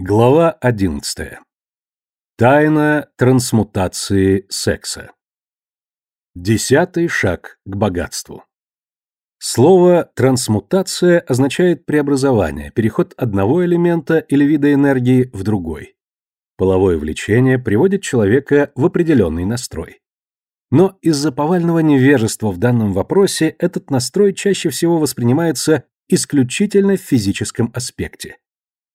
Глава 11. Тайна трансмутации секса. Десятый шаг к богатству. Слово «трансмутация» означает преобразование, переход одного элемента или вида энергии в другой. Половое влечение приводит человека в определенный настрой. Но из-за повального невежества в данном вопросе этот настрой чаще всего воспринимается исключительно в физическом аспекте.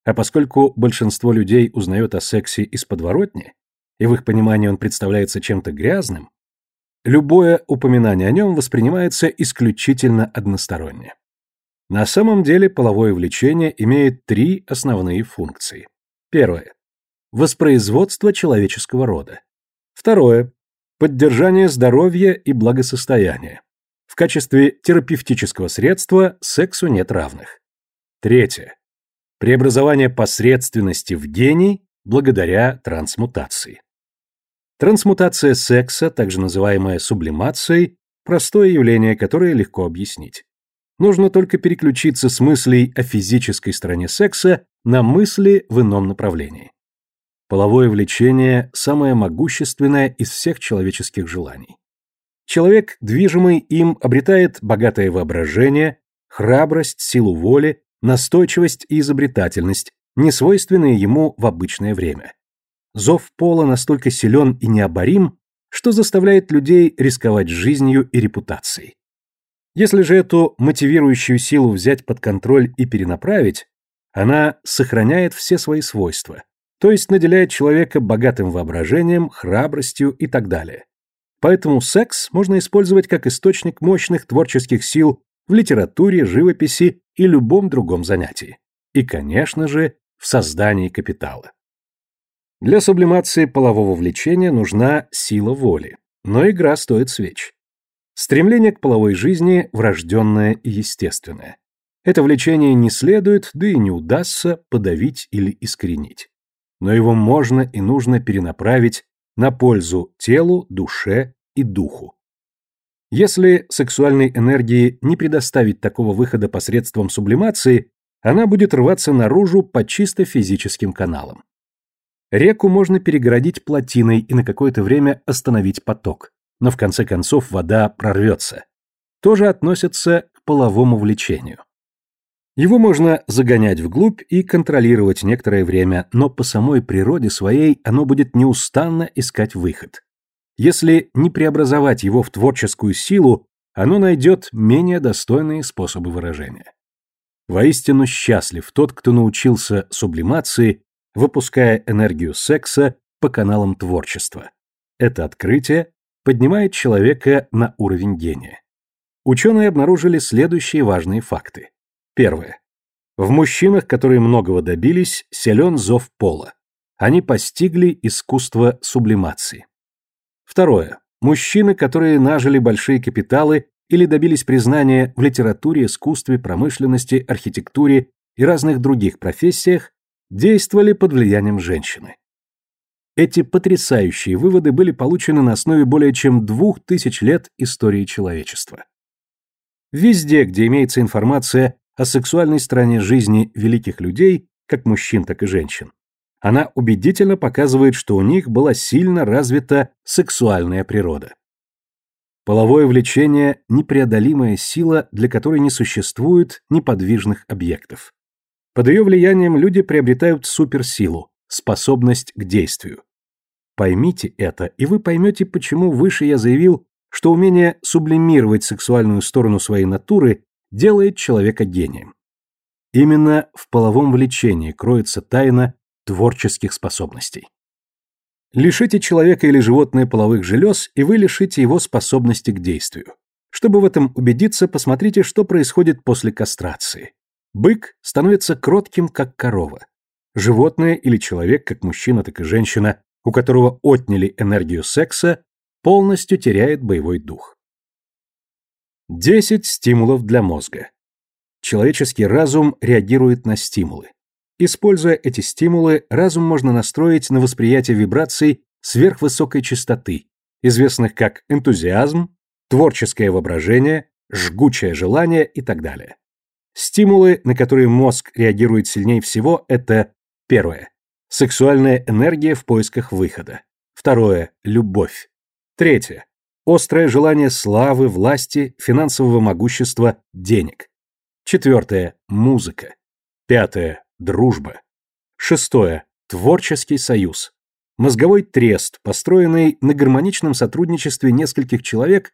А поскольку большинство людей узнает о сексе из подворотни, и в их понимании он представляется чем-то грязным, любое упоминание о нем воспринимается исключительно односторонне. На самом деле половое влечение имеет три основные функции. Первое. Воспроизводство человеческого рода. Второе. Поддержание здоровья и благосостояния. В качестве терапевтического средства сексу нет равных. Третье преобразование посредственности в гений благодаря трансмутации. Трансмутация секса, также называемая сублимацией, простое явление, которое легко объяснить. Нужно только переключиться с мыслей о физической стороне секса на мысли в ином направлении. Половое влечение – самое могущественное из всех человеческих желаний. Человек, движимый им, обретает богатое воображение, храбрость, силу воли, настойчивость и изобретательность, не свойственные ему в обычное время. Зов пола настолько силен и необорим, что заставляет людей рисковать жизнью и репутацией. Если же эту мотивирующую силу взять под контроль и перенаправить, она сохраняет все свои свойства, то есть наделяет человека богатым воображением, храбростью и так далее. Поэтому секс можно использовать как источник мощных творческих сил в литературе, живописи и любом другом занятии. И, конечно же, в создании капитала. Для сублимации полового влечения нужна сила воли, но игра стоит свеч. Стремление к половой жизни врожденное и естественное. Это влечение не следует, да и не удастся подавить или искоренить. Но его можно и нужно перенаправить на пользу телу, душе и духу. Если сексуальной энергии не предоставить такого выхода посредством сублимации, она будет рваться наружу по чисто физическим каналам. Реку можно перегородить плотиной и на какое-то время остановить поток, но в конце концов вода прорвется. Тоже относится к половому влечению. Его можно загонять вглубь и контролировать некоторое время, но по самой природе своей оно будет неустанно искать выход. Если не преобразовать его в творческую силу, оно найдет менее достойные способы выражения. Воистину счастлив тот, кто научился сублимации, выпуская энергию секса по каналам творчества. Это открытие поднимает человека на уровень гения. Ученые обнаружили следующие важные факты. Первое. В мужчинах, которые многого добились, силен зов пола. Они постигли искусство сублимации. Второе. Мужчины, которые нажили большие капиталы или добились признания в литературе, искусстве, промышленности, архитектуре и разных других профессиях, действовали под влиянием женщины. Эти потрясающие выводы были получены на основе более чем двух тысяч лет истории человечества. Везде, где имеется информация о сексуальной стороне жизни великих людей, как мужчин, так и женщин, она убедительно показывает, что у них была сильно развита сексуальная природа. Половое влечение – непреодолимая сила, для которой не существует неподвижных объектов. Под ее влиянием люди приобретают суперсилу, способность к действию. Поймите это, и вы поймете, почему выше я заявил, что умение сублимировать сексуальную сторону своей натуры делает человека гением. Именно в половом влечении кроется тайна творческих способностей. Лишите человека или животное половых желез, и вы лишите его способности к действию. Чтобы в этом убедиться, посмотрите, что происходит после кастрации. Бык становится кротким, как корова. Животное или человек, как мужчина, так и женщина, у которого отняли энергию секса, полностью теряет боевой дух. 10 стимулов для мозга. Человеческий разум реагирует на стимулы. Используя эти стимулы, разум можно настроить на восприятие вибраций сверхвысокой частоты, известных как энтузиазм, творческое воображение, жгучее желание и так далее. Стимулы, на которые мозг реагирует сильнее всего, это первое Сексуальная энергия в поисках выхода. Второе – любовь. Третье – острое желание славы, власти, финансового могущества, денег. Четвертое – музыка. Пятое – дружба. Шестое – творческий союз. Мозговой трест, построенный на гармоничном сотрудничестве нескольких человек,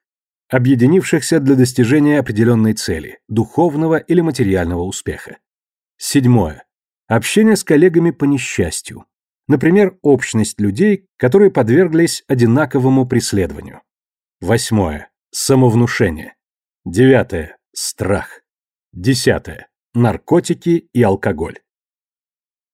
объединившихся для достижения определенной цели, духовного или материального успеха. Седьмое. Общение с коллегами по несчастью. Например, общность людей, которые подверглись одинаковому преследованию. Восьмое. Самовнушение. Девятое. Страх. Десятое. Наркотики и алкоголь.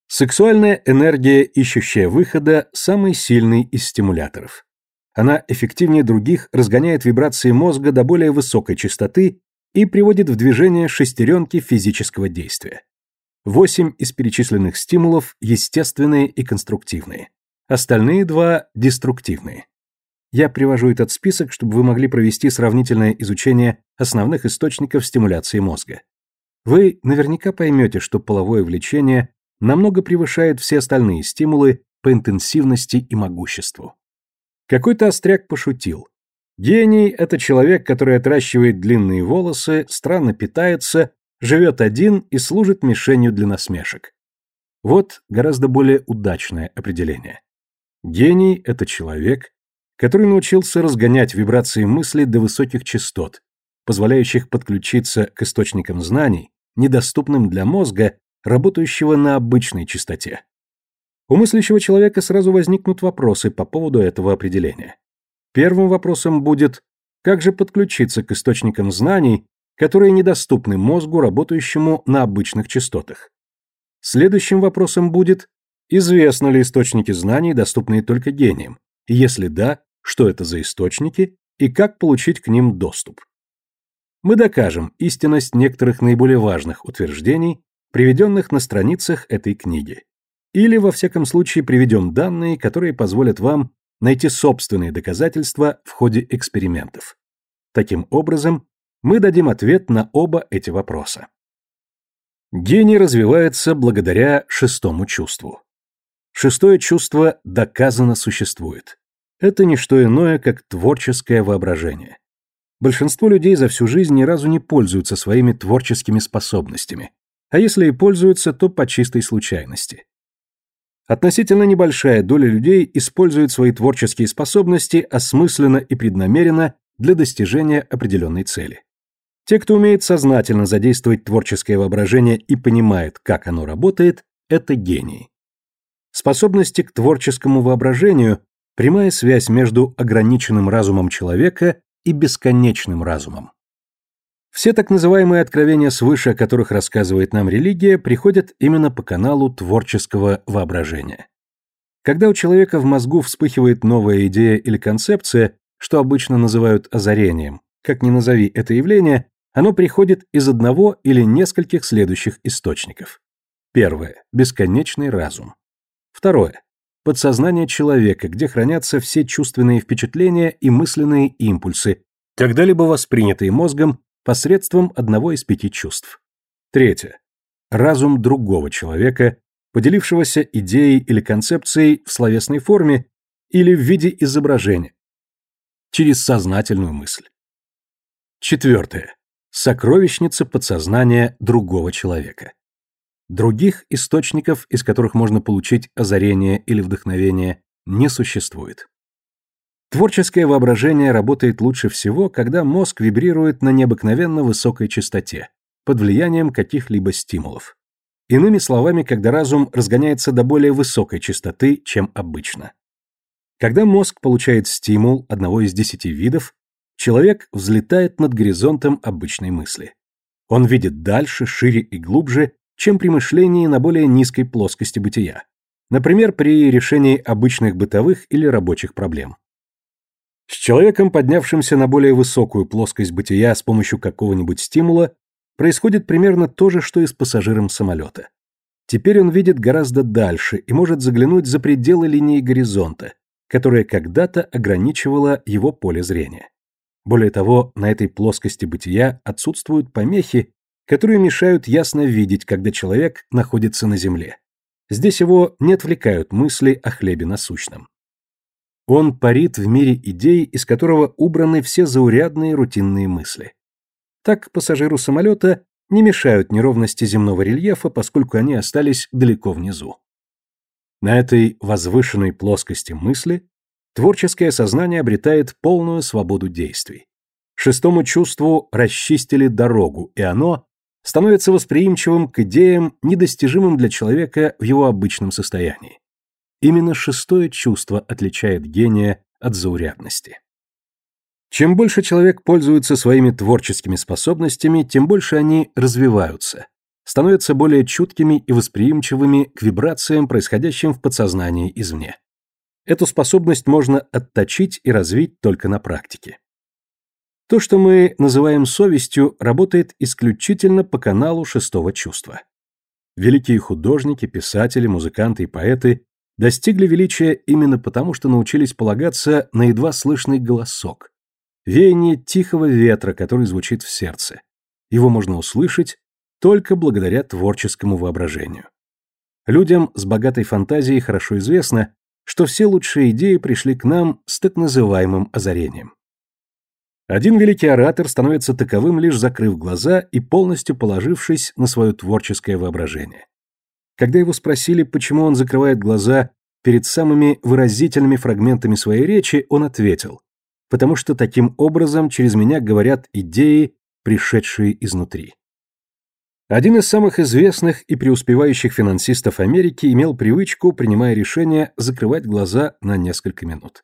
Сексуальная энергия, ищущая выхода, самый сильный из стимуляторов. Она эффективнее других разгоняет вибрации мозга до более высокой частоты и приводит в движение шестеренки физического действия. Восемь из перечисленных стимулов естественные и конструктивные. Остальные два деструктивные. Я привожу этот список, чтобы вы могли провести сравнительное изучение основных источников стимуляции мозга. Вы наверняка поймете, что половое влечение намного превышает все остальные стимулы по интенсивности и могуществу. Какой-то остряк пошутил. Гений – это человек, который отращивает длинные волосы, странно питается живет один и служит мишенью для насмешек. Вот гораздо более удачное определение. Гений – это человек, который научился разгонять вибрации мысли до высоких частот, позволяющих подключиться к источникам знаний, недоступным для мозга, работающего на обычной частоте. У мыслящего человека сразу возникнут вопросы по поводу этого определения. Первым вопросом будет, как же подключиться к источникам знаний, которые недоступны мозгу, работающему на обычных частотах. Следующим вопросом будет, известны ли источники знаний, доступные только гениям, и если да, что это за источники и как получить к ним доступ. Мы докажем истинность некоторых наиболее важных утверждений, приведенных на страницах этой книги. Или, во всяком случае, приведем данные, которые позволят вам найти собственные доказательства в ходе экспериментов. Таким образом, мы дадим ответ на оба эти вопроса. Гений развивается благодаря шестому чувству. Шестое чувство доказано существует. Это не что иное, как творческое воображение. Большинство людей за всю жизнь ни разу не пользуются своими творческими способностями, а если и пользуются, то по чистой случайности. Относительно небольшая доля людей использует свои творческие способности осмысленно и преднамеренно для достижения определенной цели. Те, кто умеет сознательно задействовать творческое воображение и понимает, как оно работает, это гении. Способности к творческому воображению – прямая связь между ограниченным разумом человека и бесконечным разумом. Все так называемые откровения свыше, о которых рассказывает нам религия, приходят именно по каналу творческого воображения. Когда у человека в мозгу вспыхивает новая идея или концепция, что обычно называют озарением, как ни назови это явление, оно приходит из одного или нескольких следующих источников. Первое – бесконечный разум. Второе – подсознание человека, где хранятся все чувственные впечатления и мысленные импульсы, когда-либо воспринятые мозгом посредством одного из пяти чувств. Третье – разум другого человека, поделившегося идеей или концепцией в словесной форме или в виде изображения, через сознательную мысль. Четвертое сокровищница подсознания другого человека. Других источников, из которых можно получить озарение или вдохновение, не существует. Творческое воображение работает лучше всего, когда мозг вибрирует на необыкновенно высокой частоте, под влиянием каких-либо стимулов. Иными словами, когда разум разгоняется до более высокой частоты, чем обычно. Когда мозг получает стимул одного из десяти видов, Человек взлетает над горизонтом обычной мысли. Он видит дальше, шире и глубже, чем при мышлении на более низкой плоскости бытия. Например, при решении обычных бытовых или рабочих проблем. С человеком, поднявшимся на более высокую плоскость бытия с помощью какого-нибудь стимула, происходит примерно то же, что и с пассажиром самолета. Теперь он видит гораздо дальше и может заглянуть за пределы линии горизонта, которая когда-то ограничивала его поле зрения. Более того, на этой плоскости бытия отсутствуют помехи, которые мешают ясно видеть, когда человек находится на Земле. Здесь его не отвлекают мысли о хлебе насущном. Он парит в мире идей, из которого убраны все заурядные рутинные мысли. Так пассажиру самолета не мешают неровности земного рельефа, поскольку они остались далеко внизу. На этой возвышенной плоскости мысли творческое сознание обретает полную свободу действий. Шестому чувству расчистили дорогу, и оно становится восприимчивым к идеям, недостижимым для человека в его обычном состоянии. Именно шестое чувство отличает гения от заурядности. Чем больше человек пользуется своими творческими способностями, тем больше они развиваются, становятся более чуткими и восприимчивыми к вибрациям, происходящим в подсознании извне. Эту способность можно отточить и развить только на практике. То, что мы называем совестью, работает исключительно по каналу шестого чувства. Великие художники, писатели, музыканты и поэты достигли величия именно потому, что научились полагаться на едва слышный голосок, веяние тихого ветра, который звучит в сердце. Его можно услышать только благодаря творческому воображению. Людям с богатой фантазией хорошо известно, что все лучшие идеи пришли к нам с так называемым озарением. Один великий оратор становится таковым, лишь закрыв глаза и полностью положившись на свое творческое воображение. Когда его спросили, почему он закрывает глаза перед самыми выразительными фрагментами своей речи, он ответил, потому что таким образом через меня говорят идеи, пришедшие изнутри. Один из самых известных и преуспевающих финансистов Америки имел привычку, принимая решения, закрывать глаза на несколько минут.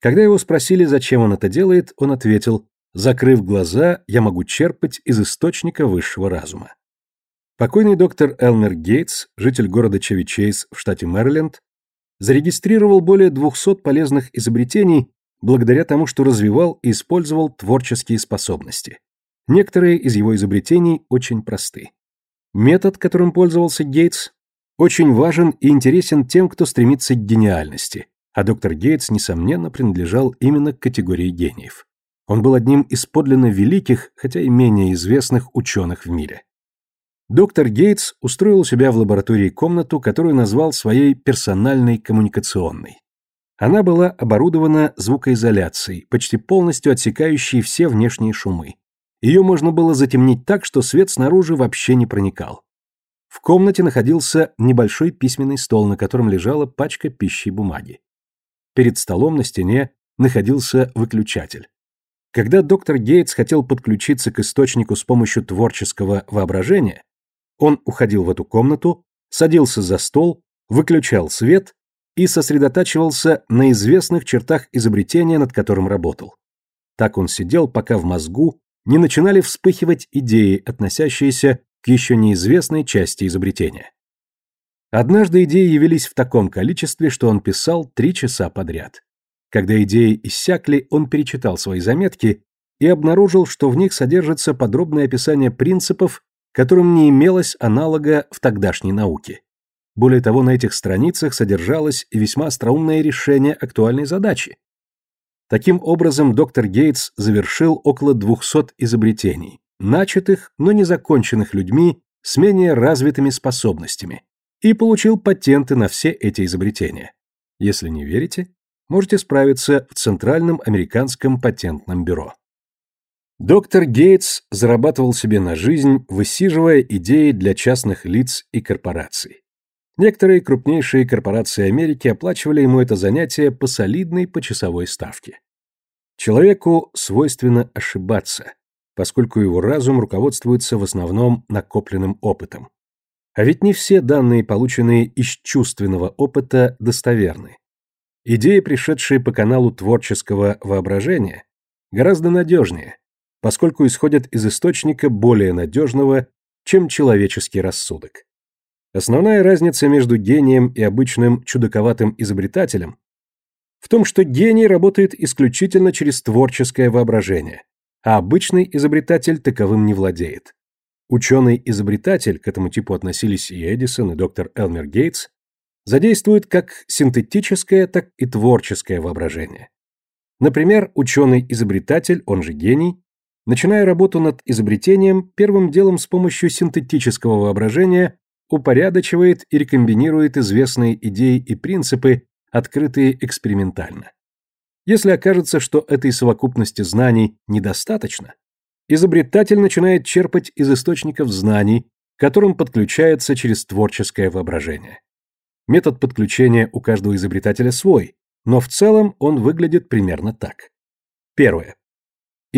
Когда его спросили, зачем он это делает, он ответил, «Закрыв глаза, я могу черпать из источника высшего разума». Покойный доктор Элмер Гейтс, житель города Чевичейс в штате Мэриленд, зарегистрировал более 200 полезных изобретений благодаря тому, что развивал и использовал творческие способности. Некоторые из его изобретений очень просты. Метод, которым пользовался Гейтс, очень важен и интересен тем, кто стремится к гениальности, а доктор Гейтс, несомненно, принадлежал именно к категории гениев. Он был одним из подлинно великих, хотя и менее известных ученых в мире. Доктор Гейтс устроил у себя в лаборатории комнату, которую назвал своей персональной коммуникационной. Она была оборудована звукоизоляцией, почти полностью отсекающей все внешние шумы. Ее можно было затемнить так, что свет снаружи вообще не проникал. В комнате находился небольшой письменный стол, на котором лежала пачка пищи и бумаги. Перед столом на стене находился выключатель. Когда доктор Гейтс хотел подключиться к источнику с помощью творческого воображения, он уходил в эту комнату, садился за стол, выключал свет и сосредотачивался на известных чертах изобретения, над которым работал. Так он сидел, пока в мозгу не начинали вспыхивать идеи, относящиеся к еще неизвестной части изобретения. Однажды идеи явились в таком количестве, что он писал три часа подряд. Когда идеи иссякли, он перечитал свои заметки и обнаружил, что в них содержится подробное описание принципов, которым не имелось аналога в тогдашней науке. Более того, на этих страницах содержалось весьма остроумное решение актуальной задачи. Таким образом, доктор Гейтс завершил около 200 изобретений, начатых, но не законченных людьми с менее развитыми способностями, и получил патенты на все эти изобретения. Если не верите, можете справиться в Центральном американском патентном бюро. Доктор Гейтс зарабатывал себе на жизнь, высиживая идеи для частных лиц и корпораций. Некоторые крупнейшие корпорации Америки оплачивали ему это занятие по солидной почасовой ставке. Человеку свойственно ошибаться, поскольку его разум руководствуется в основном накопленным опытом. А ведь не все данные, полученные из чувственного опыта, достоверны. Идеи, пришедшие по каналу творческого воображения, гораздо надежнее, поскольку исходят из источника более надежного, чем человеческий рассудок. Основная разница между гением и обычным чудаковатым изобретателем в том, что гений работает исключительно через творческое воображение, а обычный изобретатель таковым не владеет. Ученый-изобретатель, к этому типу относились и Эдисон, и доктор Элмер Гейтс, задействует как синтетическое, так и творческое воображение. Например, ученый-изобретатель, он же гений, начиная работу над изобретением, первым делом с помощью синтетического воображения упорядочивает и рекомбинирует известные идеи и принципы, открытые экспериментально. Если окажется, что этой совокупности знаний недостаточно, изобретатель начинает черпать из источников знаний, к которым подключается через творческое воображение. Метод подключения у каждого изобретателя свой, но в целом он выглядит примерно так. Первое.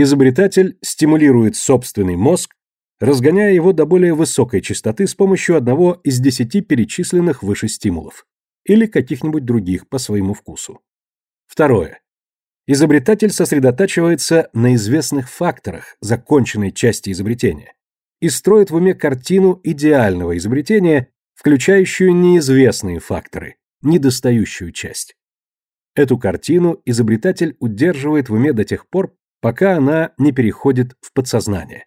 Изобретатель стимулирует собственный мозг, разгоняя его до более высокой частоты с помощью одного из десяти перечисленных выше стимулов или каких-нибудь других по своему вкусу. Второе. Изобретатель сосредотачивается на известных факторах законченной части изобретения и строит в уме картину идеального изобретения, включающую неизвестные факторы, недостающую часть. Эту картину изобретатель удерживает в уме до тех пор, пока она не переходит в подсознание.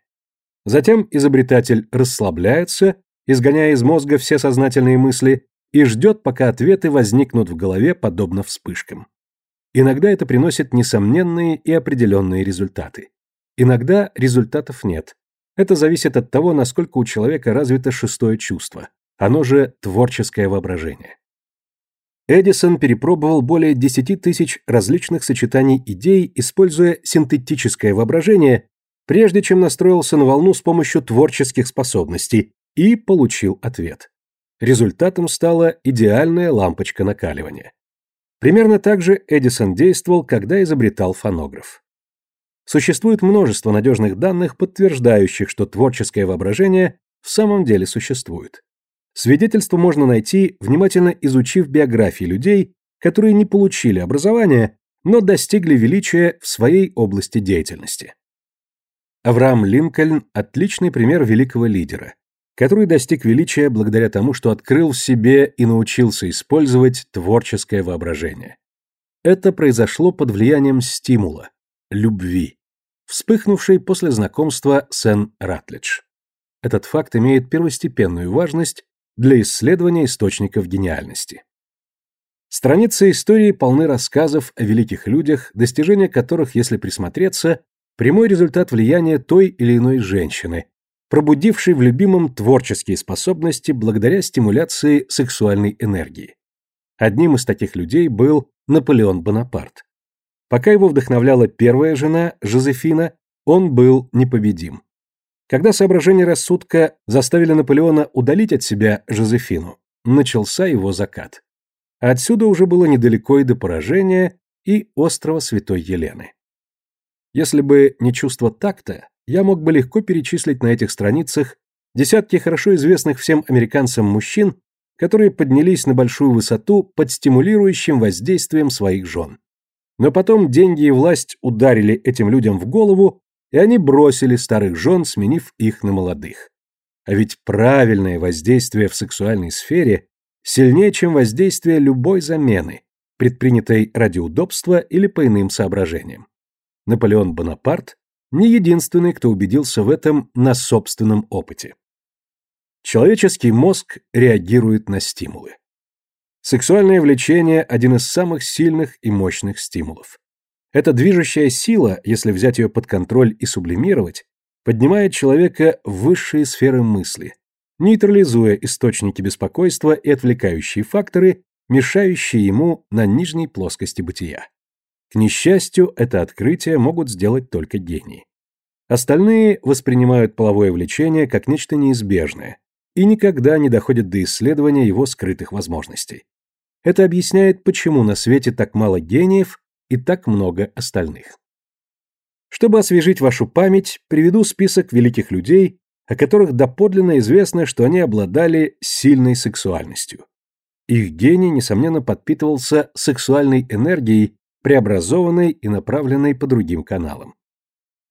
Затем изобретатель расслабляется, изгоняя из мозга все сознательные мысли, и ждет, пока ответы возникнут в голове, подобно вспышкам. Иногда это приносит несомненные и определенные результаты. Иногда результатов нет. Это зависит от того, насколько у человека развито шестое чувство. Оно же творческое воображение. Эдисон перепробовал более 10 тысяч различных сочетаний идей, используя синтетическое воображение, прежде чем настроился на волну с помощью творческих способностей и получил ответ. Результатом стала идеальная лампочка накаливания. Примерно так же Эдисон действовал, когда изобретал фонограф. Существует множество надежных данных, подтверждающих, что творческое воображение в самом деле существует. Свидетельство можно найти, внимательно изучив биографии людей, которые не получили образование, но достигли величия в своей области деятельности. Авраам Линкольн – отличный пример великого лидера, который достиг величия благодаря тому, что открыл в себе и научился использовать творческое воображение. Это произошло под влиянием стимула – любви, вспыхнувшей после знакомства с Энн Ратлидж. Этот факт имеет первостепенную важность для исследования источников гениальности. Страницы истории полны рассказов о великих людях, достижения которых, если присмотреться, прямой результат влияния той или иной женщины, пробудившей в любимом творческие способности благодаря стимуляции сексуальной энергии. Одним из таких людей был Наполеон Бонапарт. Пока его вдохновляла первая жена, Жозефина, он был непобедим. Когда соображения рассудка заставили Наполеона удалить от себя Жозефину, начался его закат. Отсюда уже было недалеко и до поражения и острова Святой Елены. Если бы не чувство такта, я мог бы легко перечислить на этих страницах десятки хорошо известных всем американцам мужчин, которые поднялись на большую высоту под стимулирующим воздействием своих жен. Но потом деньги и власть ударили этим людям в голову, и они бросили старых жен, сменив их на молодых. А ведь правильное воздействие в сексуальной сфере сильнее, чем воздействие любой замены, предпринятой ради удобства или по иным соображениям. Наполеон Бонапарт не единственный, кто убедился в этом на собственном опыте. Человеческий мозг реагирует на стимулы. Сексуальное влечение – один из самых сильных и мощных стимулов. Эта движущая сила, если взять ее под контроль и сублимировать, поднимает человека в высшие сферы мысли, нейтрализуя источники беспокойства и отвлекающие факторы, мешающие ему на нижней плоскости бытия. К несчастью, это открытие могут сделать только гении. Остальные воспринимают половое влечение как нечто неизбежное и никогда не доходят до исследования его скрытых возможностей. Это объясняет, почему на свете так мало гениев и так много остальных. Чтобы освежить вашу память, приведу список великих людей, о которых доподлинно известно, что они обладали сильной сексуальностью. Их гений, несомненно, подпитывался сексуальной энергией, преобразованной и направленной по другим каналам.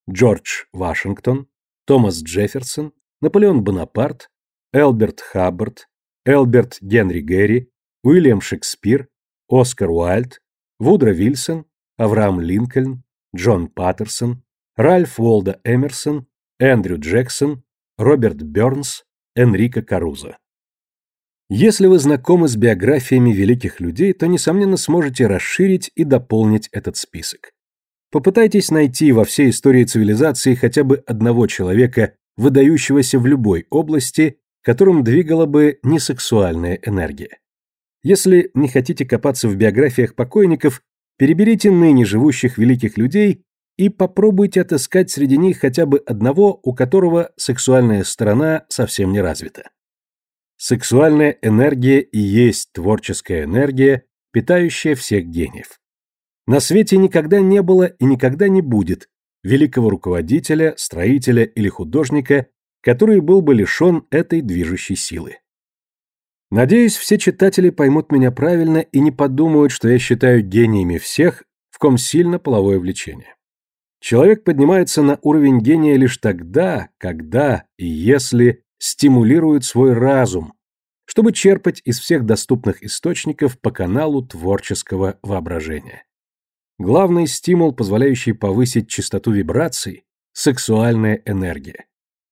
Джордж Вашингтон, Томас Джефферсон, Наполеон Бонапарт, Элберт Хаббард, Элберт Генри Гэри, Уильям Шекспир, Оскар Уайльд, Вудро Вильсон, Авраам Линкольн, Джон Паттерсон, Ральф Уолда Эмерсон, Эндрю Джексон, Роберт Бёрнс, Энрико Карузо. Если вы знакомы с биографиями великих людей, то, несомненно, сможете расширить и дополнить этот список. Попытайтесь найти во всей истории цивилизации хотя бы одного человека, выдающегося в любой области которым двигала бы не сексуальная энергия. Если не хотите копаться в биографиях покойников, переберите ныне живущих великих людей и попробуйте отыскать среди них хотя бы одного, у которого сексуальная сторона совсем не развита. Сексуальная энергия и есть творческая энергия, питающая всех гениев. На свете никогда не было и никогда не будет великого руководителя, строителя или художника, который был бы лишен этой движущей силы. Надеюсь, все читатели поймут меня правильно и не подумают, что я считаю гениями всех, в ком сильно половое влечение. Человек поднимается на уровень гения лишь тогда, когда и если стимулирует свой разум, чтобы черпать из всех доступных источников по каналу творческого воображения. Главный стимул, позволяющий повысить частоту вибраций – сексуальная энергия.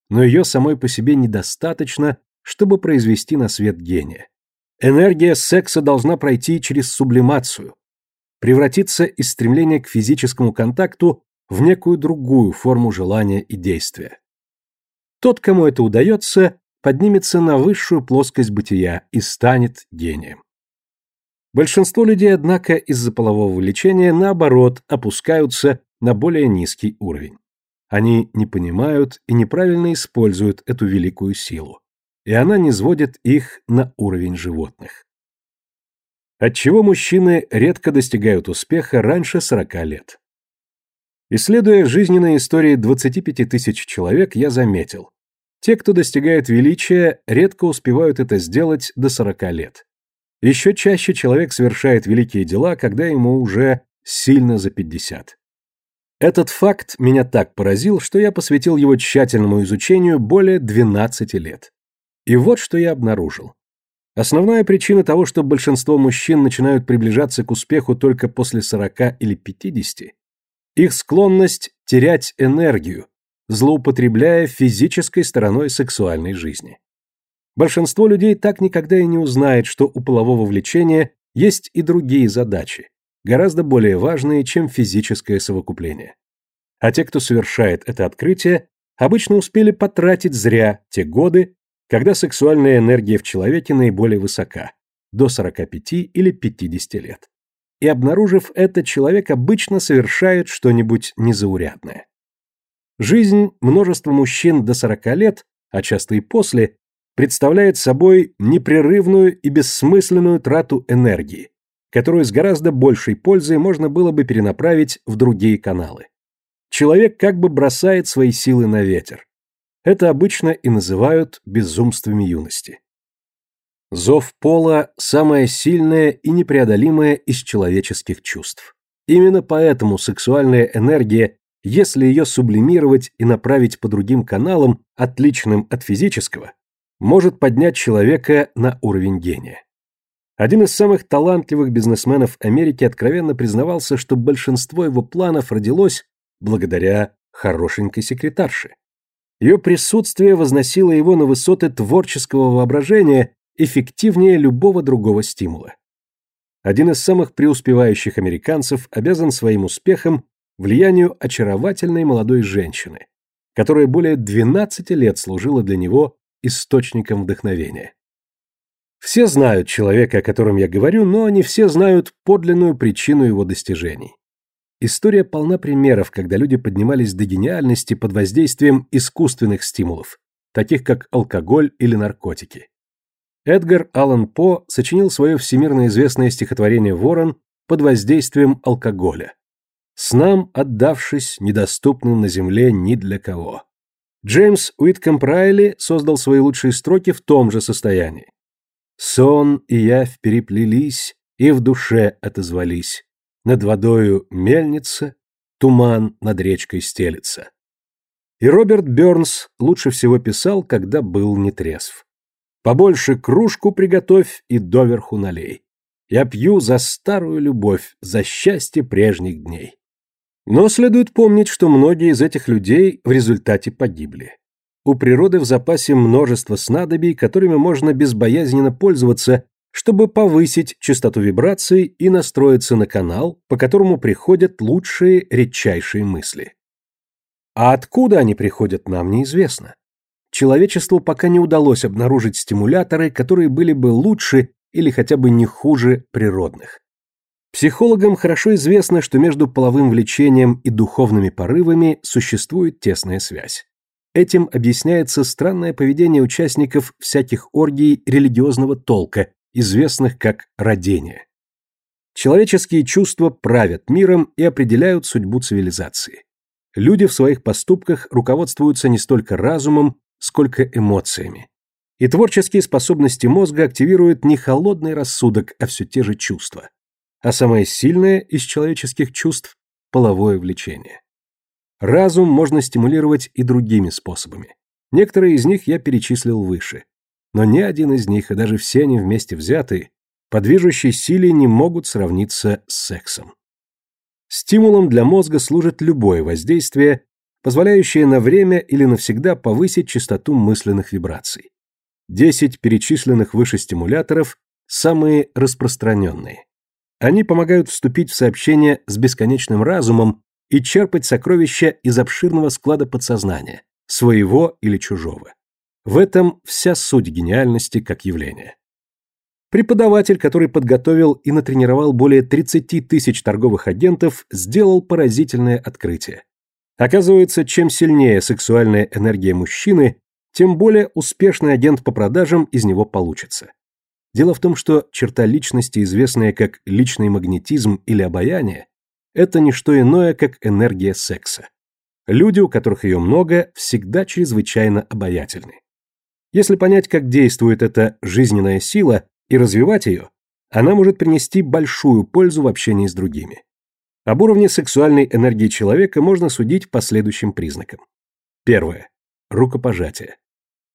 Но ее самой по себе недостаточно, чтобы произвести на свет гения. Энергия секса должна пройти через сублимацию, превратиться из стремления к физическому контакту в некую другую форму желания и действия. Тот, кому это удается, поднимется на высшую плоскость бытия и станет гением. Большинство людей, однако, из-за полового влечения, наоборот, опускаются на более низкий уровень. Они не понимают и неправильно используют эту великую силу, и она не сводит их на уровень животных. Отчего мужчины редко достигают успеха раньше 40 лет? Исследуя жизненные истории 25 тысяч человек, я заметил, те, кто достигает величия, редко успевают это сделать до 40 лет. Еще чаще человек совершает великие дела, когда ему уже сильно за 50. Этот факт меня так поразил, что я посвятил его тщательному изучению более 12 лет. И вот что я обнаружил. Основная причина того, что большинство мужчин начинают приближаться к успеху только после 40 или 50, их склонность терять энергию, злоупотребляя физической стороной сексуальной жизни. Большинство людей так никогда и не узнает, что у полового влечения есть и другие задачи, гораздо более важные, чем физическое совокупление. А те, кто совершает это открытие, обычно успели потратить зря те годы, когда сексуальная энергия в человеке наиболее высока, до 45 или 50 лет. И обнаружив это, человек обычно совершает что-нибудь незаурядное. Жизнь множества мужчин до 40 лет, а часто и после, представляет собой непрерывную и бессмысленную трату энергии, которую с гораздо большей пользой можно было бы перенаправить в другие каналы. Человек как бы бросает свои силы на ветер. Это обычно и называют безумствами юности. Зов пола – самое сильное и непреодолимое из человеческих чувств. Именно поэтому сексуальная энергия, если ее сублимировать и направить по другим каналам, отличным от физического, может поднять человека на уровень гения. Один из самых талантливых бизнесменов Америки откровенно признавался, что большинство его планов родилось благодаря хорошенькой секретарше. Ее присутствие возносило его на высоты творческого воображения эффективнее любого другого стимула. Один из самых преуспевающих американцев обязан своим успехом влиянию очаровательной молодой женщины, которая более 12 лет служила для него источником вдохновения. Все знают человека, о котором я говорю, но не все знают подлинную причину его достижений. История полна примеров, когда люди поднимались до гениальности под воздействием искусственных стимулов, таких как алкоголь или наркотики. Эдгар Аллан По сочинил свое всемирно известное стихотворение «Ворон» под воздействием алкоголя. «Снам отдавшись, недоступным на земле ни для кого». Джеймс Уитком Прайли создал свои лучшие строки в том же состоянии. Сон и явь переплелись и в душе отозвались. Над водою мельница, туман над речкой стелется. И Роберт Бёрнс лучше всего писал, когда был нетрезв. Побольше кружку приготовь и доверху налей. Я пью за старую любовь, за счастье прежних дней. Но следует помнить, что многие из этих людей в результате погибли. У природы в запасе множество снадобий, которыми можно безбоязненно пользоваться, чтобы повысить частоту вибраций и настроиться на канал, по которому приходят лучшие, редчайшие мысли. А откуда они приходят, нам неизвестно. человечеству пока не удалось обнаружить стимуляторы, которые были бы лучше или хотя бы не хуже природных. Психологам хорошо известно, что между половым влечением и духовными порывами существует тесная связь. Этим объясняется странное поведение участников всяких оргий религиозного толка, известных как родение. Человеческие чувства правят миром и определяют судьбу цивилизации. Люди в своих поступках руководствуются не столько разумом, сколько эмоциями. И творческие способности мозга активируют не холодный рассудок, а все те же чувства. А самое сильное из человеческих чувств – половое влечение. Разум можно стимулировать и другими способами. Некоторые из них я перечислил выше. Но ни один из них, и даже все они вместе взятые, по движущей силе не могут сравниться с сексом. Стимулом для мозга служит любое воздействие, позволяющее на время или навсегда повысить частоту мысленных вибраций. Десять перечисленных выше стимуляторов – самые распространенные. Они помогают вступить в сообщение с бесконечным разумом и черпать сокровища из обширного склада подсознания, своего или чужого. В этом вся суть гениальности как явления. Преподаватель, который подготовил и натренировал более 30 тысяч торговых агентов, сделал поразительное открытие. Оказывается, чем сильнее сексуальная энергия мужчины, тем более успешный агент по продажам из него получится. Дело в том, что черта личности, известная как личный магнетизм или обаяние, это не что иное, как энергия секса. Люди, у которых ее много, всегда чрезвычайно обаятельны. Если понять, как действует эта жизненная сила и развивать ее, она может принести большую пользу в общении с другими. Об уровне сексуальной энергии человека можно судить по следующим признакам. Первое. Рукопожатие.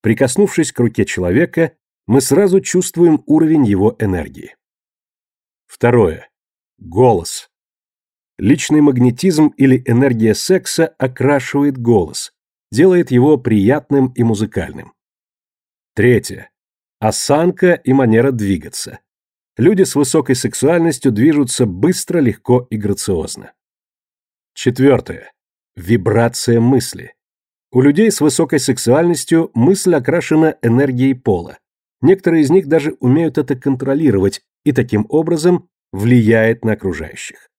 Прикоснувшись к руке человека, мы сразу чувствуем уровень его энергии. Второе. Голос. Личный магнетизм или энергия секса окрашивает голос, делает его приятным и музыкальным. Третье. Осанка и манера двигаться. Люди с высокой сексуальностью движутся быстро, легко и грациозно. Четвертое. Вибрация мысли. У людей с высокой сексуальностью мысль окрашена энергией пола. Некоторые из них даже умеют это контролировать и таким образом влияет на окружающих.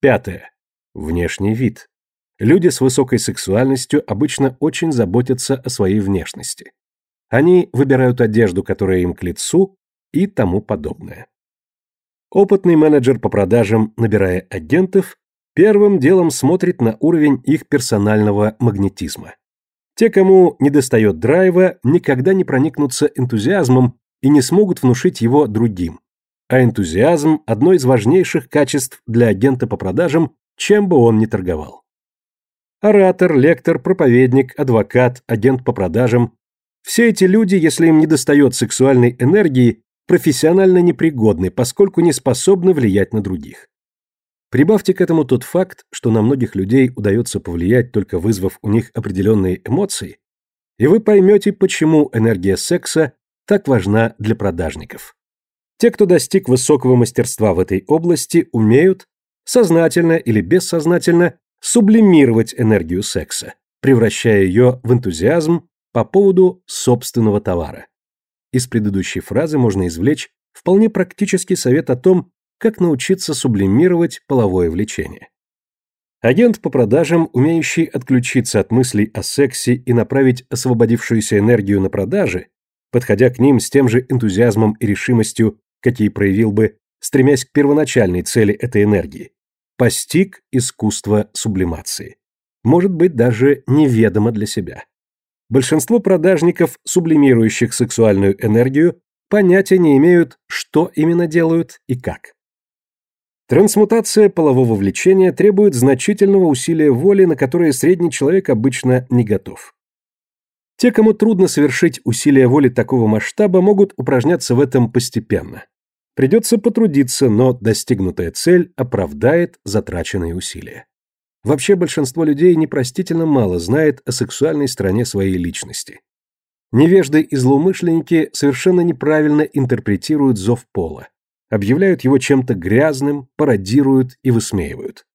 Пятое. Внешний вид. Люди с высокой сексуальностью обычно очень заботятся о своей внешности. Они выбирают одежду, которая им к лицу и тому подобное. Опытный менеджер по продажам, набирая агентов, первым делом смотрит на уровень их персонального магнетизма. Те, кому недостает драйва, никогда не проникнутся энтузиазмом и не смогут внушить его другим. А энтузиазм – одно из важнейших качеств для агента по продажам, чем бы он ни торговал. Оратор, лектор, проповедник, адвокат, агент по продажам – все эти люди, если им недостает сексуальной энергии, профессионально непригодны, поскольку не способны влиять на других. Прибавьте к этому тот факт, что на многих людей удается повлиять, только вызвав у них определенные эмоции, и вы поймете, почему энергия секса так важна для продажников. Те, кто достиг высокого мастерства в этой области, умеют, сознательно или бессознательно, сублимировать энергию секса, превращая ее в энтузиазм по поводу собственного товара. Из предыдущей фразы можно извлечь вполне практический совет о том, как научиться сублимировать половое влечение. Агент по продажам, умеющий отключиться от мыслей о сексе и направить освободившуюся энергию на продажи, подходя к ним с тем же энтузиазмом и решимостью, какие проявил бы, стремясь к первоначальной цели этой энергии, постиг искусство сублимации. Может быть, даже неведомо для себя. Большинство продажников, сублимирующих сексуальную энергию, понятия не имеют, что именно делают и как. Трансмутация полового влечения требует значительного усилия воли, на которое средний человек обычно не готов. Те, кому трудно совершить усилия воли такого масштаба, могут упражняться в этом постепенно. Придется потрудиться, но достигнутая цель оправдает затраченные усилия. Вообще большинство людей непростительно мало знает о сексуальной стороне своей личности. Невежды и злоумышленники совершенно неправильно интерпретируют зов пола объявляют его чем-то грязным, пародируют и высмеивают.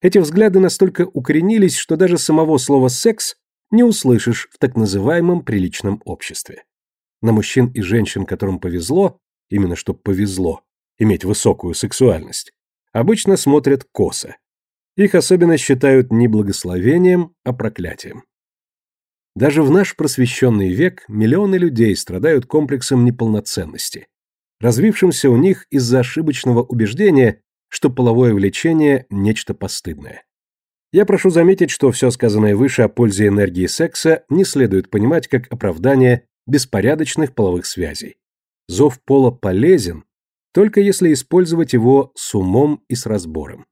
Эти взгляды настолько укоренились, что даже самого слова «секс» не услышишь в так называемом приличном обществе. На мужчин и женщин, которым повезло, именно что повезло, иметь высокую сексуальность, обычно смотрят косо. Их особенно считают не благословением, а проклятием. Даже в наш просвещенный век миллионы людей страдают комплексом неполноценности, развившимся у них из-за ошибочного убеждения, что половое влечение – нечто постыдное. Я прошу заметить, что все сказанное выше о пользе энергии секса не следует понимать как оправдание беспорядочных половых связей. Зов пола полезен, только если использовать его с умом и с разбором.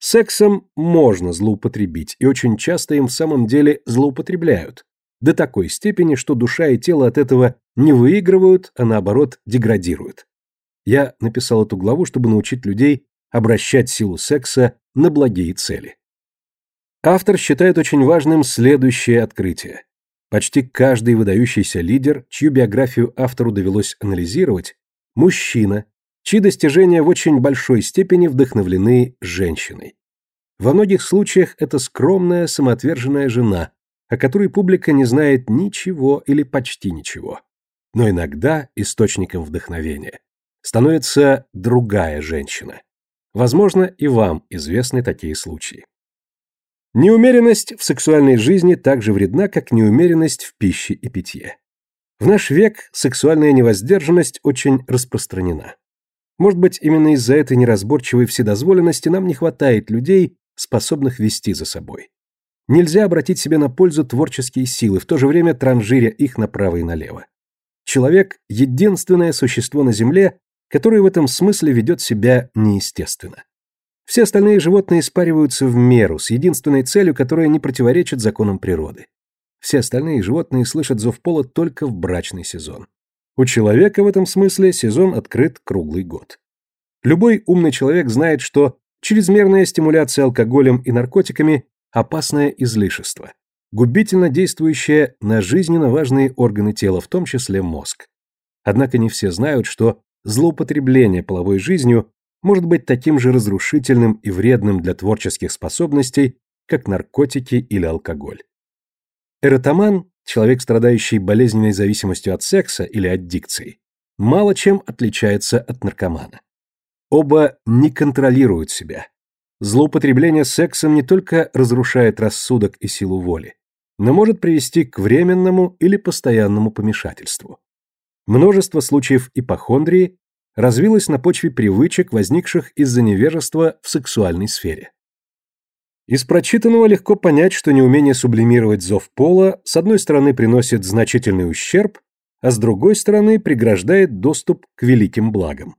Сексом можно злоупотребить, и очень часто им в самом деле злоупотребляют, до такой степени, что душа и тело от этого не выигрывают, а наоборот деградируют. Я написал эту главу, чтобы научить людей обращать силу секса на благие цели. Автор считает очень важным следующее открытие. Почти каждый выдающийся лидер, чью биографию автору довелось анализировать, мужчина, чьи достижения в очень большой степени вдохновлены женщиной. Во многих случаях это скромная, самоотверженная жена, о которой публика не знает ничего или почти ничего. Но иногда источником вдохновения становится другая женщина. Возможно, и вам известны такие случаи. Неумеренность в сексуальной жизни так же вредна, как неумеренность в пище и питье. В наш век сексуальная невоздержанность очень распространена. Может быть, именно из-за этой неразборчивой вседозволенности нам не хватает людей, способных вести за собой. Нельзя обратить себе на пользу творческие силы, в то же время транжиря их направо и налево. Человек – единственное существо на Земле, которое в этом смысле ведет себя неестественно. Все остальные животные спариваются в меру, с единственной целью, которая не противоречит законам природы. Все остальные животные слышат зов пола только в брачный сезон. У человека в этом смысле сезон открыт круглый год. Любой умный человек знает, что чрезмерная стимуляция алкоголем и наркотиками опасное излишество, губительно действующее на жизненно важные органы тела, в том числе мозг. Однако не все знают, что злоупотребление половой жизнью может быть таким же разрушительным и вредным для творческих способностей, как наркотики или алкоголь. Эротоман, человек, страдающий болезненной зависимостью от секса или аддикции, мало чем отличается от наркомана. Оба не контролируют себя, Злоупотребление сексом не только разрушает рассудок и силу воли, но может привести к временному или постоянному помешательству. Множество случаев ипохондрии развилось на почве привычек, возникших из-за невежества в сексуальной сфере. Из прочитанного легко понять, что неумение сублимировать зов пола с одной стороны приносит значительный ущерб, а с другой стороны преграждает доступ к великим благам.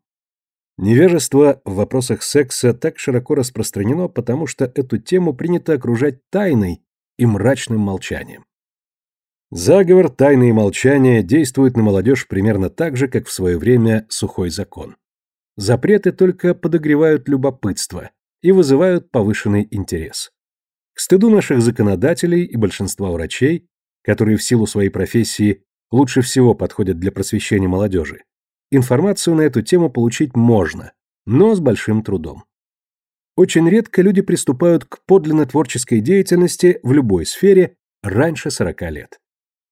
Невежество в вопросах секса так широко распространено, потому что эту тему принято окружать тайной и мрачным молчанием. Заговор тайны молчания действует на молодежь примерно так же, как в свое время сухой закон. Запреты только подогревают любопытство и вызывают повышенный интерес. К стыду наших законодателей и большинства врачей, которые в силу своей профессии лучше всего подходят для просвещения молодежи, Информацию на эту тему получить можно, но с большим трудом. Очень редко люди приступают к подлинно творческой деятельности в любой сфере раньше 40 лет.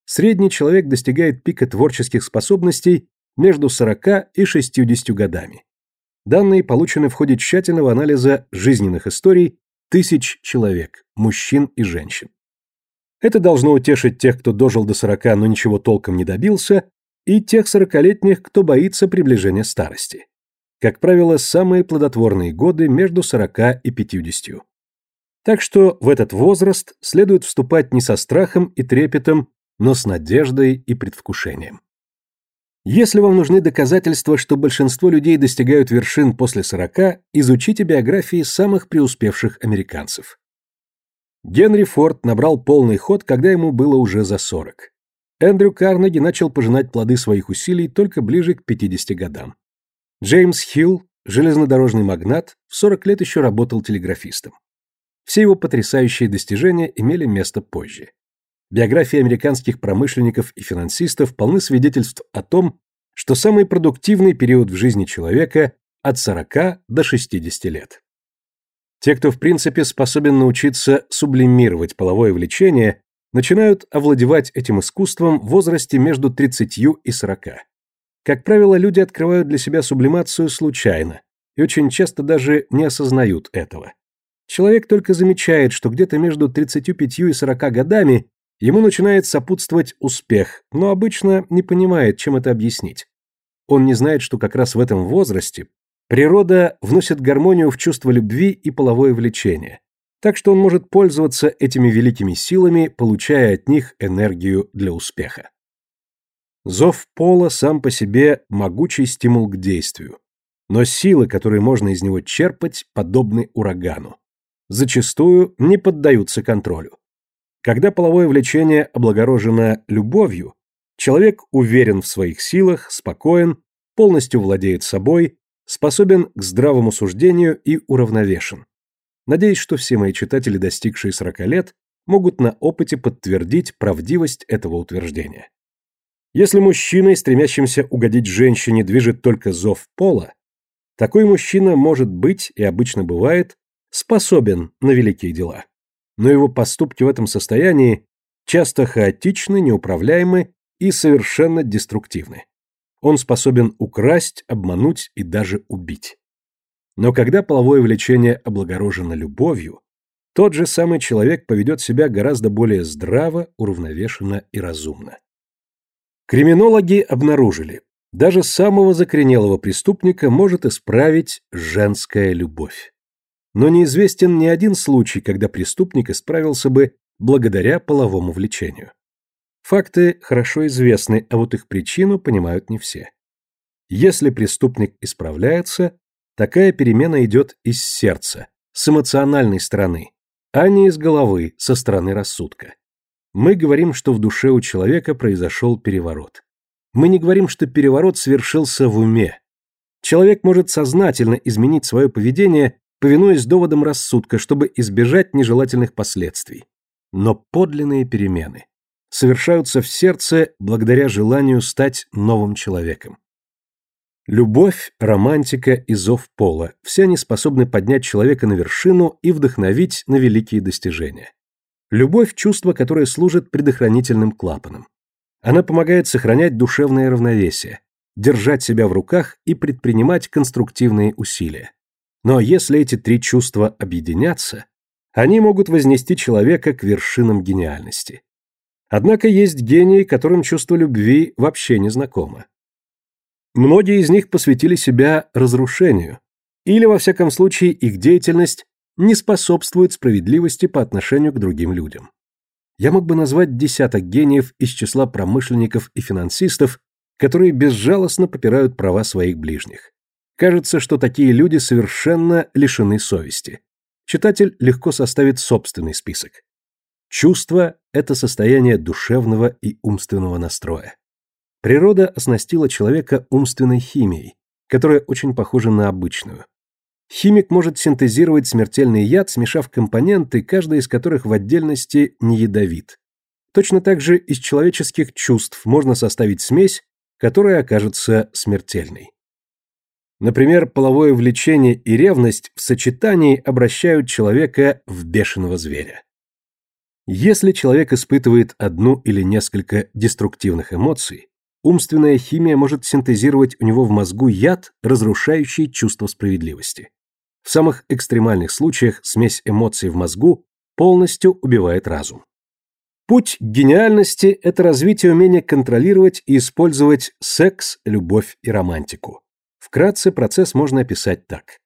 Средний человек достигает пика творческих способностей между 40 и 60 годами. Данные получены в ходе тщательного анализа жизненных историй тысяч человек, мужчин и женщин. Это должно утешить тех, кто дожил до 40, но ничего толком не добился, и тех сорокалетних, кто боится приближения старости. Как правило, самые плодотворные годы между 40 и 50. Так что в этот возраст следует вступать не со страхом и трепетом, но с надеждой и предвкушением. Если вам нужны доказательства, что большинство людей достигают вершин после 40, изучите биографии самых преуспевших американцев. Генри Форд набрал полный ход, когда ему было уже за 40. Эндрю Карнеги начал пожинать плоды своих усилий только ближе к 50 годам. Джеймс Хилл, железнодорожный магнат, в 40 лет еще работал телеграфистом. Все его потрясающие достижения имели место позже. Биографии американских промышленников и финансистов полны свидетельств о том, что самый продуктивный период в жизни человека от 40 до 60 лет. Те, кто в принципе способен научиться сублимировать половое влечение, начинают овладевать этим искусством в возрасте между 30 и 40. Как правило, люди открывают для себя сублимацию случайно и очень часто даже не осознают этого. Человек только замечает, что где-то между 35 и 40 годами ему начинает сопутствовать успех, но обычно не понимает, чем это объяснить. Он не знает, что как раз в этом возрасте природа вносит гармонию в чувство любви и половое влечение, так что он может пользоваться этими великими силами, получая от них энергию для успеха. Зов пола сам по себе могучий стимул к действию, но силы, которые можно из него черпать, подобны урагану. Зачастую не поддаются контролю. Когда половое влечение облагорожено любовью, человек уверен в своих силах, спокоен, полностью владеет собой, способен к здравому суждению и уравновешен. Надеюсь, что все мои читатели, достигшие 40 лет, могут на опыте подтвердить правдивость этого утверждения. Если мужчиной, стремящимся угодить женщине, движет только зов пола, такой мужчина может быть, и обычно бывает, способен на великие дела. Но его поступки в этом состоянии часто хаотичны, неуправляемы и совершенно деструктивны. Он способен украсть, обмануть и даже убить. Но когда половое влечение облагорожено любовью, тот же самый человек поведет себя гораздо более здраво, уравновешенно и разумно. Криминологи обнаружили, даже самого закоренелого преступника может исправить женская любовь. Но неизвестен ни один случай, когда преступник исправился бы благодаря половому влечению. Факты хорошо известны, а вот их причину понимают не все. Если преступник исправляется, Такая перемена идет из сердца, с эмоциональной стороны, а не из головы, со стороны рассудка. Мы говорим, что в душе у человека произошел переворот. Мы не говорим, что переворот совершился в уме. Человек может сознательно изменить свое поведение, повинуясь доводам рассудка, чтобы избежать нежелательных последствий. Но подлинные перемены совершаются в сердце благодаря желанию стать новым человеком. Любовь, романтика и зов пола – все они способны поднять человека на вершину и вдохновить на великие достижения. Любовь – чувство, которое служит предохранительным клапаном. Она помогает сохранять душевное равновесие, держать себя в руках и предпринимать конструктивные усилия. Но если эти три чувства объединятся, они могут вознести человека к вершинам гениальности. Однако есть гении, которым чувство любви вообще не знакомо. Многие из них посвятили себя разрушению, или, во всяком случае, их деятельность не способствует справедливости по отношению к другим людям. Я мог бы назвать десяток гениев из числа промышленников и финансистов, которые безжалостно попирают права своих ближних. Кажется, что такие люди совершенно лишены совести. Читатель легко составит собственный список. Чувство – это состояние душевного и умственного настроя. Природа оснастила человека умственной химией, которая очень похожа на обычную. Химик может синтезировать смертельный яд, смешав компоненты, каждый из которых в отдельности не ядовит. Точно так же из человеческих чувств можно составить смесь, которая окажется смертельной. Например, половое влечение и ревность в сочетании обращают человека в бешеного зверя. Если человек испытывает одну или несколько деструктивных эмоций, умственная химия может синтезировать у него в мозгу яд, разрушающий чувство справедливости. В самых экстремальных случаях смесь эмоций в мозгу полностью убивает разум. Путь к гениальности – это развитие умения контролировать и использовать секс, любовь и романтику. Вкратце процесс можно описать так.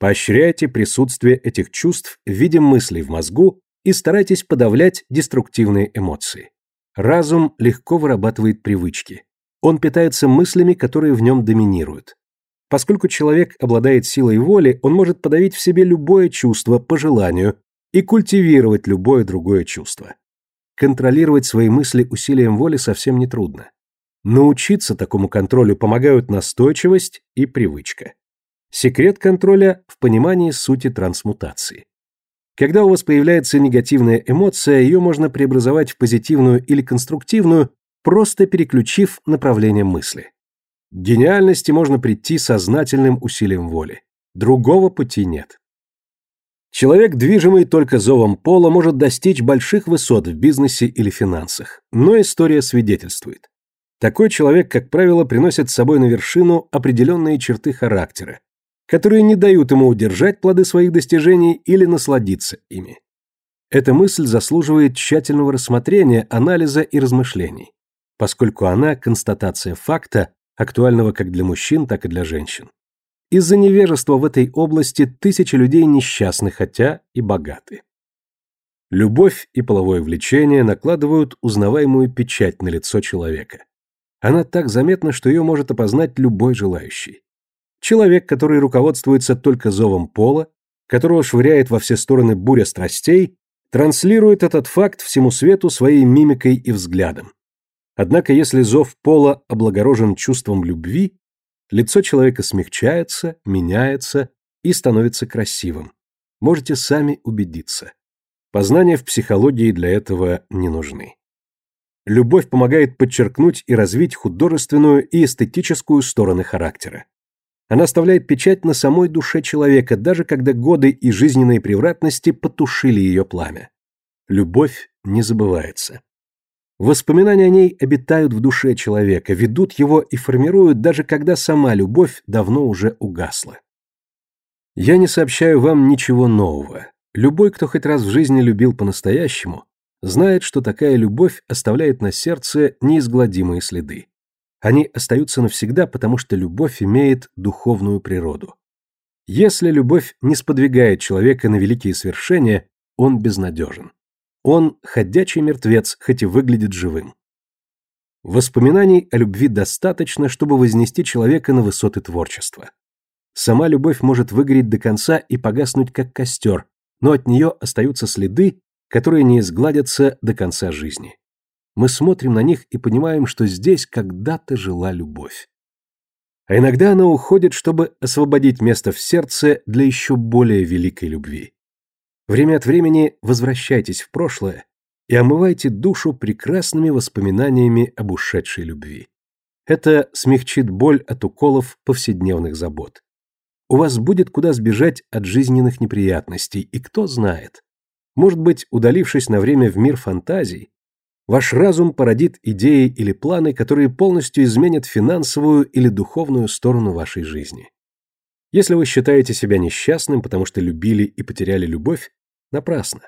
Поощряйте присутствие этих чувств в виде мыслей в мозгу и старайтесь подавлять деструктивные эмоции. Разум легко вырабатывает привычки. Он питается мыслями, которые в нем доминируют. Поскольку человек обладает силой воли, он может подавить в себе любое чувство по желанию и культивировать любое другое чувство. Контролировать свои мысли усилием воли совсем не трудно. Научиться такому контролю помогают настойчивость и привычка. Секрет контроля в понимании сути трансмутации. Когда у вас появляется негативная эмоция, ее можно преобразовать в позитивную или конструктивную, просто переключив направление мысли. К гениальности можно прийти сознательным усилием воли. Другого пути нет. Человек, движимый только зовом пола, может достичь больших высот в бизнесе или финансах, но история свидетельствует. Такой человек, как правило, приносит с собой на вершину определенные черты характера, которые не дают ему удержать плоды своих достижений или насладиться ими. Эта мысль заслуживает тщательного рассмотрения, анализа и размышлений, поскольку она констатация факта, актуального как для мужчин, так и для женщин. Из-за невежества в этой области тысячи людей несчастны, хотя и богаты. Любовь и половое влечение накладывают узнаваемую печать на лицо человека. Она так заметна, что ее может опознать любой желающий. Человек, который руководствуется только зовом пола, которого швыряет во все стороны буря страстей, транслирует этот факт всему свету своей мимикой и взглядом. Однако если зов пола облагорожен чувством любви, Лицо человека смягчается, меняется и становится красивым. Можете сами убедиться. Познания в психологии для этого не нужны. Любовь помогает подчеркнуть и развить художественную и эстетическую стороны характера. Она оставляет печать на самой душе человека, даже когда годы и жизненные превратности потушили ее пламя. Любовь не забывается. Воспоминания о ней обитают в душе человека, ведут его и формируют, даже когда сама любовь давно уже угасла. Я не сообщаю вам ничего нового. Любой, кто хоть раз в жизни любил по-настоящему, знает, что такая любовь оставляет на сердце неизгладимые следы. Они остаются навсегда, потому что любовь имеет духовную природу. Если любовь не сподвигает человека на великие свершения, он безнадежен. Он ходячий мертвец, хоть и выглядит живым. Воспоминаний о любви достаточно, чтобы вознести человека на высоты творчества. Сама любовь может выгореть до конца и погаснуть как костер, но от нее остаются следы, которые не изгладятся до конца жизни. Мы смотрим на них и понимаем, что здесь когда-то жила любовь. А иногда она уходит, чтобы освободить место в сердце для еще более великой любви. Время от времени возвращайтесь в прошлое и омывайте душу прекрасными воспоминаниями об ушедшей любви. Это смягчит боль от уколов повседневных забот. У вас будет куда сбежать от жизненных неприятностей, и кто знает, может быть, удалившись на время в мир фантазий, ваш разум породит идеи или планы, которые полностью изменят финансовую или духовную сторону вашей жизни. Если вы считаете себя несчастным, потому что любили и потеряли любовь, напрасно.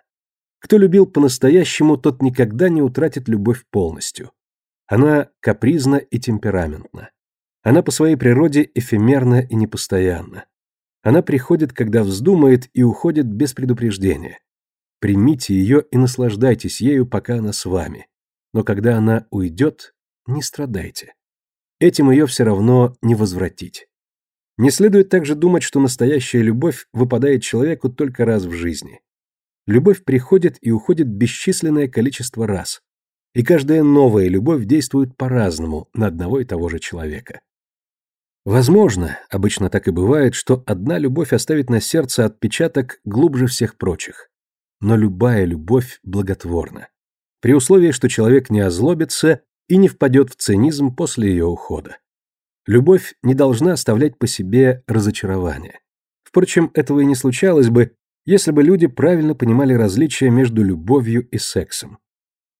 Кто любил по-настоящему, тот никогда не утратит любовь полностью. Она капризна и темпераментна. Она по своей природе эфемерна и непостоянна. Она приходит, когда вздумает, и уходит без предупреждения. Примите ее и наслаждайтесь ею, пока она с вами. Но когда она уйдет, не страдайте. Этим ее все равно не возвратить. Не следует также думать, что настоящая любовь выпадает человеку только раз в жизни. Любовь приходит и уходит бесчисленное количество раз. И каждая новая любовь действует по-разному на одного и того же человека. Возможно, обычно так и бывает, что одна любовь оставит на сердце отпечаток глубже всех прочих. Но любая любовь благотворна. При условии, что человек не озлобится и не впадет в цинизм после ее ухода. Любовь не должна оставлять по себе разочарование. Впрочем, этого и не случалось бы, если бы люди правильно понимали различия между любовью и сексом.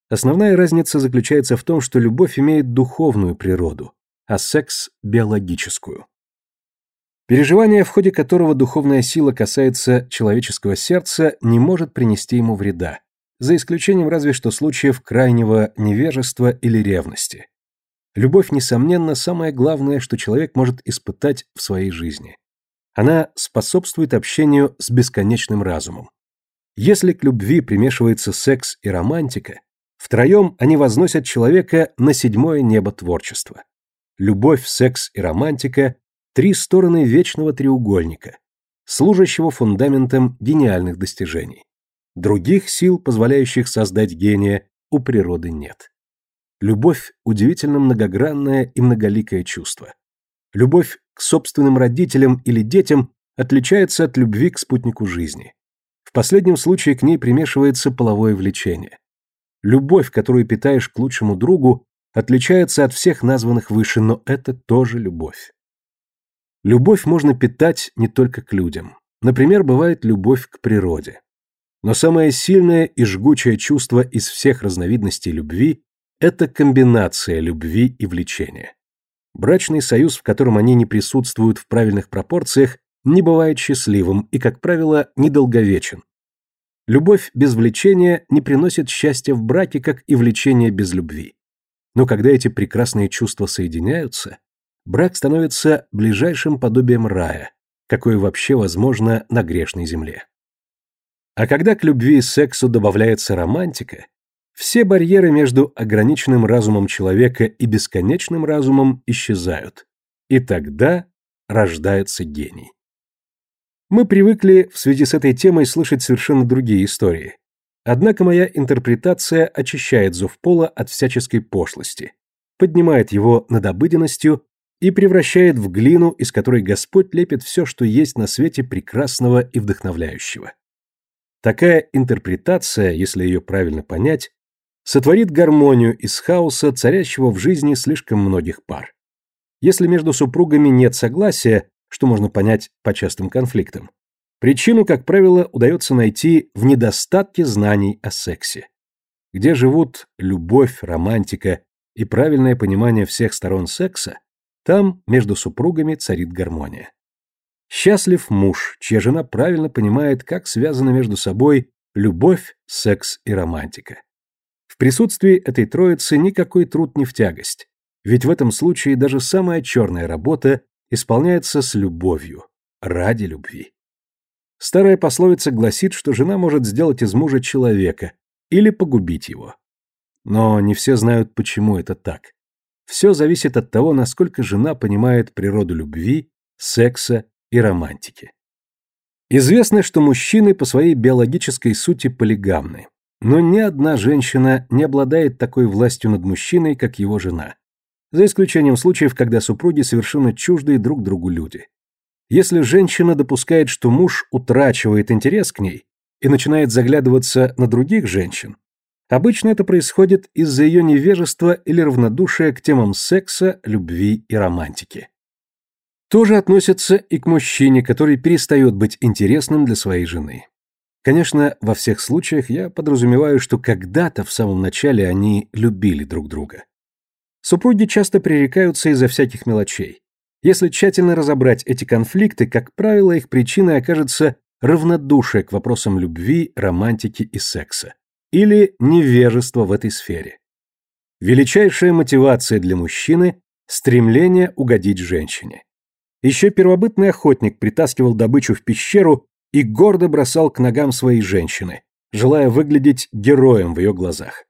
Основная разница заключается в том, что любовь имеет духовную природу, а секс – биологическую. Переживание, в ходе которого духовная сила касается человеческого сердца, не может принести ему вреда, за исключением разве что случаев крайнего невежества или ревности. Любовь, несомненно, самое главное, что человек может испытать в своей жизни. Она способствует общению с бесконечным разумом. Если к любви примешивается секс и романтика, втроем они возносят человека на седьмое небо творчества. Любовь, секс и романтика – три стороны вечного треугольника, служащего фундаментом гениальных достижений. Других сил, позволяющих создать гения, у природы нет. Любовь – удивительно многогранное и многоликое чувство. Любовь к собственным родителям или детям отличается от любви к спутнику жизни. В последнем случае к ней примешивается половое влечение. Любовь, которую питаешь к лучшему другу, отличается от всех названных выше, но это тоже любовь. Любовь можно питать не только к людям. Например, бывает любовь к природе. Но самое сильное и жгучее чувство из всех разновидностей любви – это комбинация любви и влечения. Брачный союз, в котором они не присутствуют в правильных пропорциях, не бывает счастливым и, как правило, недолговечен. Любовь без влечения не приносит счастья в браке, как и влечение без любви. Но когда эти прекрасные чувства соединяются, брак становится ближайшим подобием рая, какое вообще возможно на грешной земле. А когда к любви и сексу добавляется романтика, все барьеры между ограниченным разумом человека и бесконечным разумом исчезают. И тогда рождается гений. Мы привыкли в связи с этой темой слышать совершенно другие истории. Однако моя интерпретация очищает зов пола от всяческой пошлости, поднимает его над обыденностью и превращает в глину, из которой Господь лепит все, что есть на свете прекрасного и вдохновляющего. Такая интерпретация, если ее правильно понять, сотворит гармонию из хаоса, царящего в жизни слишком многих пар. Если между супругами нет согласия, что можно понять по частым конфликтам, причину, как правило, удается найти в недостатке знаний о сексе. Где живут любовь, романтика и правильное понимание всех сторон секса, там между супругами царит гармония. Счастлив муж, чья жена правильно понимает, как связаны между собой любовь, секс и романтика. В присутствии этой троицы никакой труд не в тягость, ведь в этом случае даже самая черная работа исполняется с любовью, ради любви. Старая пословица гласит, что жена может сделать из мужа человека или погубить его. Но не все знают, почему это так. Все зависит от того, насколько жена понимает природу любви, секса и романтики. Известно, что мужчины по своей биологической сути полигамны, но ни одна женщина не обладает такой властью над мужчиной, как его жена. За исключением случаев, когда супруги совершенно чуждые друг другу люди. Если женщина допускает, что муж утрачивает интерес к ней и начинает заглядываться на других женщин, обычно это происходит из-за ее невежества или равнодушия к темам секса, любви и романтики тоже относятся и к мужчине, который перестает быть интересным для своей жены. Конечно, во всех случаях я подразумеваю, что когда-то в самом начале они любили друг друга. Супруги часто пререкаются из-за всяких мелочей. Если тщательно разобрать эти конфликты, как правило, их причиной окажется равнодушие к вопросам любви, романтики и секса. Или невежество в этой сфере. Величайшая мотивация для мужчины – стремление угодить женщине. Еще первобытный охотник притаскивал добычу в пещеру и гордо бросал к ногам своей женщины, желая выглядеть героем в ее глазах.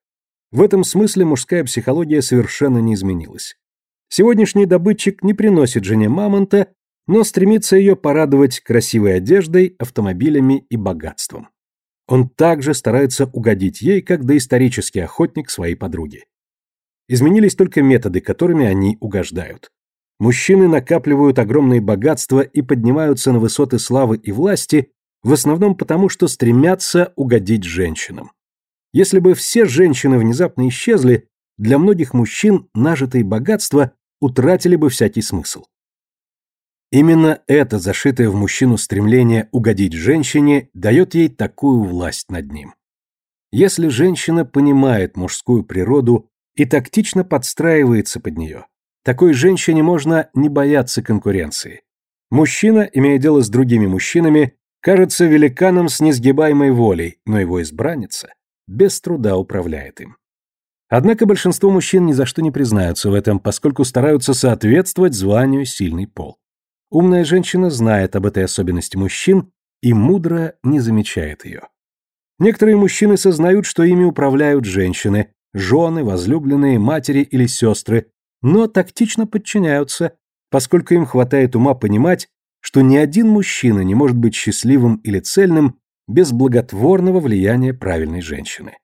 В этом смысле мужская психология совершенно не изменилась. Сегодняшний добытчик не приносит жене мамонта, но стремится ее порадовать красивой одеждой, автомобилями и богатством. Он также старается угодить ей, как доисторический охотник своей подруги. Изменились только методы, которыми они угождают. Мужчины накапливают огромные богатства и поднимаются на высоты славы и власти в основном потому, что стремятся угодить женщинам. Если бы все женщины внезапно исчезли, для многих мужчин нажитые богатства утратили бы всякий смысл. Именно это зашитое в мужчину стремление угодить женщине дает ей такую власть над ним. Если женщина понимает мужскую природу и тактично подстраивается под нее, такой женщине можно не бояться конкуренции. Мужчина, имея дело с другими мужчинами, кажется великаном с несгибаемой волей, но его избранница без труда управляет им. Однако большинство мужчин ни за что не признаются в этом, поскольку стараются соответствовать званию сильный пол. Умная женщина знает об этой особенности мужчин и мудро не замечает ее. Некоторые мужчины сознают, что ими управляют женщины, жены, возлюбленные, матери или сестры, но тактично подчиняются, поскольку им хватает ума понимать, что ни один мужчина не может быть счастливым или цельным без благотворного влияния правильной женщины.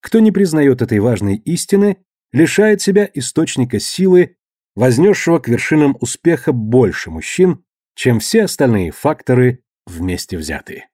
Кто не признает этой важной истины, лишает себя источника силы, вознесшего к вершинам успеха больше мужчин, чем все остальные факторы вместе взятые.